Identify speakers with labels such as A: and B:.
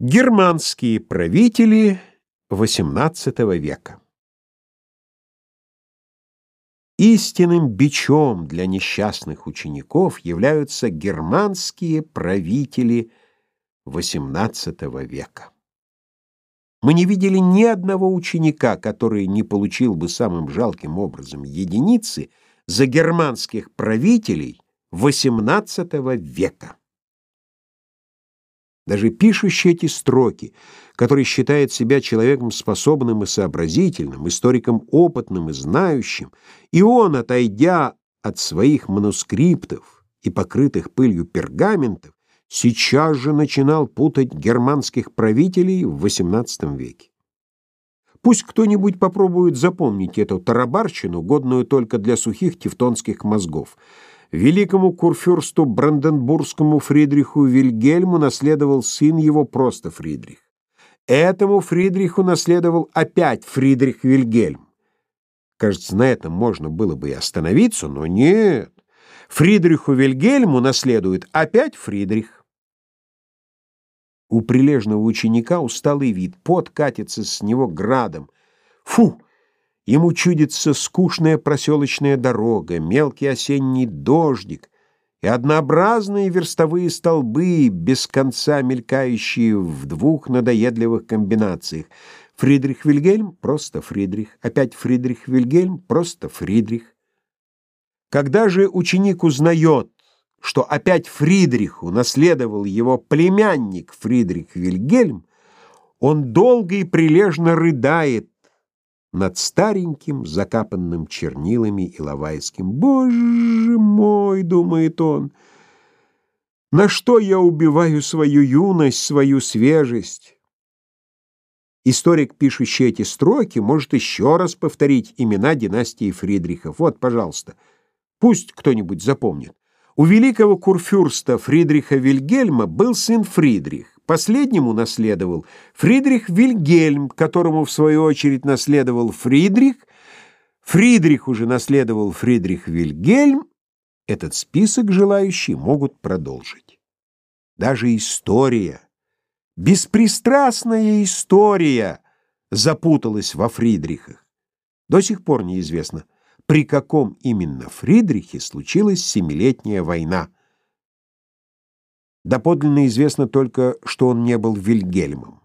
A: Германские правители XVIII века Истинным бичом для несчастных учеников являются германские правители XVIII века. Мы не видели ни одного ученика, который не получил бы самым жалким образом единицы за германских правителей XVIII века. Даже пишущий эти строки, который считает себя человеком способным и сообразительным, историком опытным и знающим, и он, отойдя от своих манускриптов и покрытых пылью пергаментов, сейчас же начинал путать германских правителей в XVIII веке. Пусть кто-нибудь попробует запомнить эту тарабарщину, годную только для сухих тевтонских мозгов — Великому курфюрсту Бранденбургскому Фридриху Вильгельму наследовал сын его просто Фридрих. Этому Фридриху наследовал опять Фридрих Вильгельм. Кажется, на этом можно было бы и остановиться, но нет. Фридриху Вильгельму наследует опять Фридрих. У прилежного ученика усталый вид, пот катится с него градом. Фу! Ему чудится скучная проселочная дорога, мелкий осенний дождик и однообразные верстовые столбы, без конца мелькающие в двух надоедливых комбинациях. Фридрих Вильгельм — просто Фридрих, опять Фридрих Вильгельм — просто Фридрих. Когда же ученик узнает, что опять Фридриху наследовал его племянник Фридрих Вильгельм, он долго и прилежно рыдает, над стареньким, закапанным чернилами и Иловайским. «Боже мой!» — думает он. «На что я убиваю свою юность, свою свежесть?» Историк, пишущий эти строки, может еще раз повторить имена династии Фридрихов. Вот, пожалуйста, пусть кто-нибудь запомнит. У великого курфюрста Фридриха Вильгельма был сын Фридрих. Последнему наследовал Фридрих Вильгельм, которому в свою очередь наследовал Фридрих. Фридрих уже наследовал Фридрих Вильгельм. Этот список желающие могут продолжить. Даже история, беспристрастная история запуталась во Фридрихах. До сих пор неизвестно, при каком именно Фридрихе случилась Семилетняя война. Доподлинно известно только, что он не был Вильгельмом.